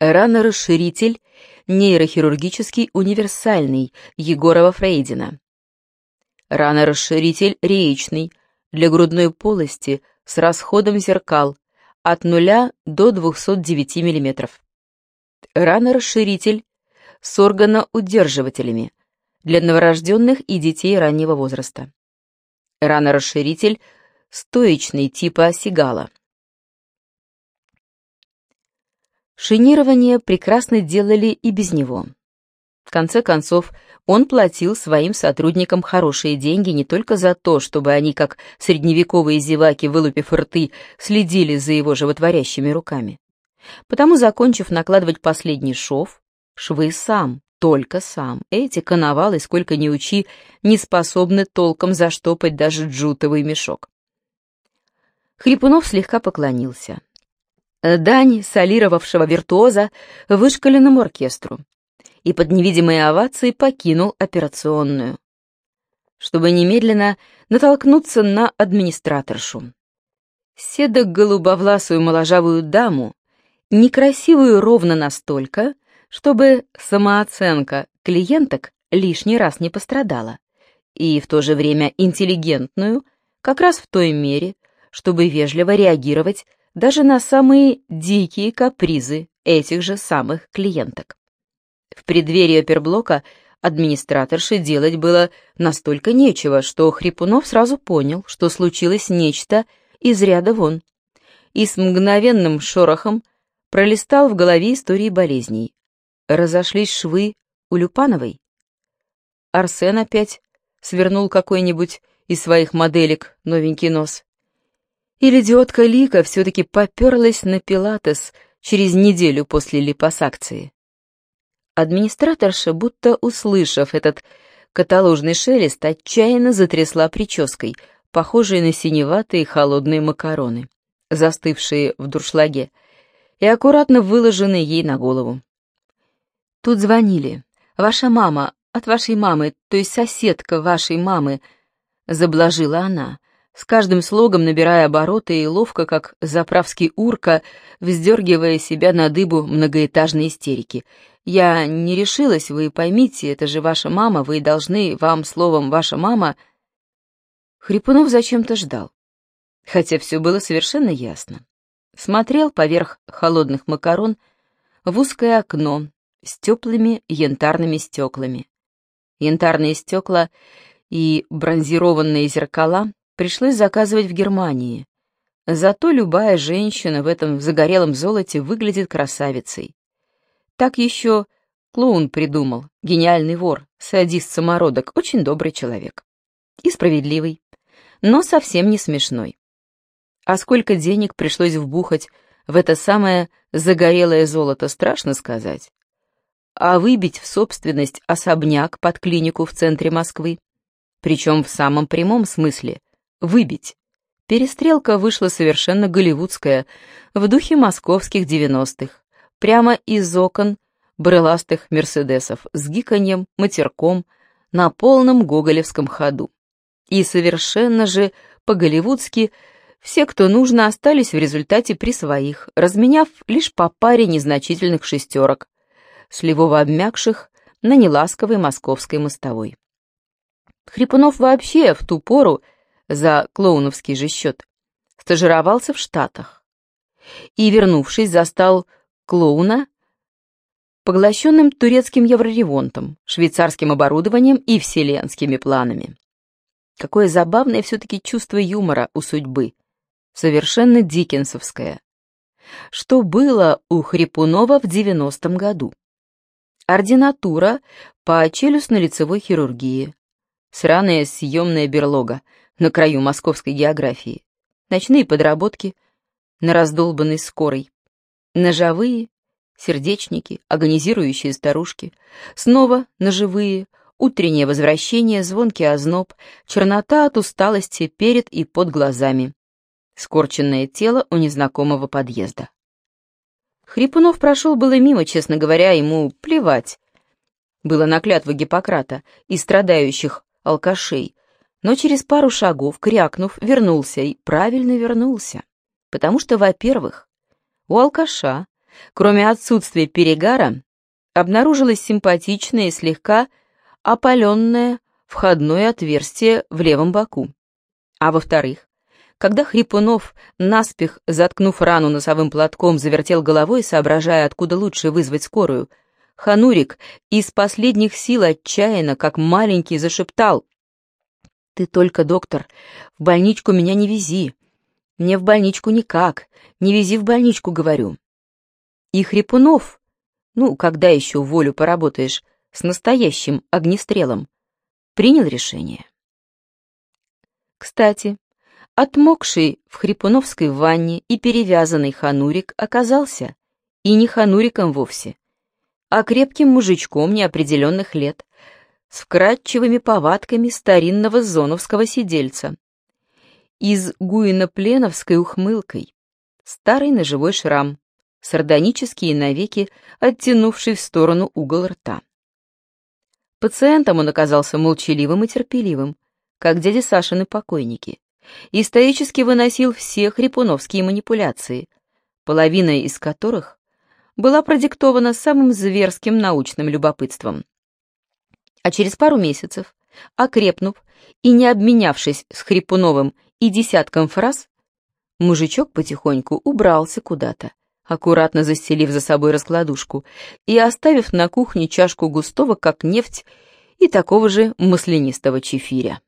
Ранорасширитель нейрохирургический универсальный Егорова-Фрейдина. Ранорасширитель реечный для грудной полости с расходом зеркал от 0 до 209 мм. Ранорасширитель с органоудерживателями для новорожденных и детей раннего возраста. Ранорасширитель стоечный типа Сигала. Шинирование прекрасно делали и без него. В конце концов, он платил своим сотрудникам хорошие деньги не только за то, чтобы они, как средневековые зеваки, вылупив рты, следили за его животворящими руками. Потому, закончив накладывать последний шов, швы сам, только сам, эти коновалы, сколько ни учи, не способны толком заштопать даже джутовый мешок. Хрипунов слегка поклонился дань солировавшего виртуоза вышкаленному оркестру и под невидимые овации покинул операционную, чтобы немедленно натолкнуться на администраторшу. Седок-голубовласую моложавую даму, некрасивую ровно настолько, чтобы самооценка клиенток лишний раз не пострадала, и в то же время интеллигентную, как раз в той мере, чтобы вежливо реагировать даже на самые дикие капризы этих же самых клиенток. В преддверии оперблока администраторше делать было настолько нечего, что Хрипунов сразу понял, что случилось нечто из ряда вон, и с мгновенным шорохом пролистал в голове истории болезней. Разошлись швы у Люпановой. Арсен опять свернул какой-нибудь из своих моделек новенький нос. Или идиотка Лика все-таки поперлась на пилатес через неделю после липосакции. Администраторша, будто услышав этот каталожный шелест, отчаянно затрясла прической, похожей на синеватые холодные макароны, застывшие в дуршлаге, и аккуратно выложенные ей на голову. Тут звонили. Ваша мама, от вашей мамы, то есть соседка вашей мамы, заблажила она с каждым слогом набирая обороты и ловко, как заправский урка, вздергивая себя на дыбу многоэтажной истерики. «Я не решилась, вы поймите, это же ваша мама, вы должны, вам словом «ваша мама...» Хрипунов зачем-то ждал, хотя все было совершенно ясно. Смотрел поверх холодных макарон в узкое окно с теплыми янтарными стеклами. Янтарные стекла и бронзированные зеркала пришлось заказывать в Германии. Зато любая женщина в этом загорелом золоте выглядит красавицей. Так еще клоун придумал, гениальный вор, садист-самородок, очень добрый человек. И справедливый, но совсем не смешной. А сколько денег пришлось вбухать в это самое загорелое золото, страшно сказать. А выбить в собственность особняк под клинику в центре Москвы, причем в самом прямом смысле, выбить. Перестрелка вышла совершенно голливудская, в духе московских девяностых, прямо из окон брыластых мерседесов с гиканьем, матерком, на полном гоголевском ходу. И совершенно же по-голливудски все, кто нужно, остались в результате при своих, разменяв лишь по паре незначительных шестерок, сливово обмякших на неласковой московской мостовой. Хрипунов вообще в ту пору за клоуновский же счет, стажировался в Штатах и, вернувшись, застал клоуна поглощенным турецким евроремонтом, швейцарским оборудованием и вселенскими планами. Какое забавное все-таки чувство юмора у судьбы, совершенно дикенсовское. Что было у Хрипунова в 90-м году? Ординатура по челюстно-лицевой хирургии, сраная съемная берлога, на краю московской географии. Ночные подработки на раздолбанной скорой. Ножовые, сердечники, агонизирующие старушки. Снова ножевые, утреннее возвращение, звонкий озноб, чернота от усталости перед и под глазами. Скорченное тело у незнакомого подъезда. Хрипунов прошел было мимо, честно говоря, ему плевать. Было на клятву Гиппократа и страдающих алкашей, но через пару шагов, крякнув, вернулся и правильно вернулся. Потому что, во-первых, у алкаша кроме отсутствия перегара, обнаружилось симпатичное и слегка опаленное входное отверстие в левом боку. А во-вторых, когда Хрипунов, наспех заткнув рану носовым платком, завертел головой, соображая, откуда лучше вызвать скорую, Ханурик из последних сил отчаянно, как маленький, зашептал. «Ты только, доктор, в больничку меня не вези. Мне в больничку никак. Не вези в больничку, говорю». И Хрипунов, ну, когда еще волю поработаешь, с настоящим огнестрелом, принял решение. Кстати, Отмокший в хрипуновской ванне и перевязанный ханурик оказался и не хануриком вовсе, а крепким мужичком неопределенных лет, с вкрадчивыми повадками старинного зоновского сидельца. Из гуино-пленовской ухмылкой, старый ножевой шрам, сардонический и навеки оттянувший в сторону угол рта. Пациентом он оказался молчаливым и терпеливым, как дяди Сашины покойники и стоически выносил все хрипуновские манипуляции, половина из которых была продиктована самым зверским научным любопытством. А через пару месяцев, окрепнув и не обменявшись с Хрипуновым и десятком фраз, мужичок потихоньку убрался куда-то, аккуратно застелив за собой раскладушку и оставив на кухне чашку густого, как нефть, и такого же маслянистого чефиря.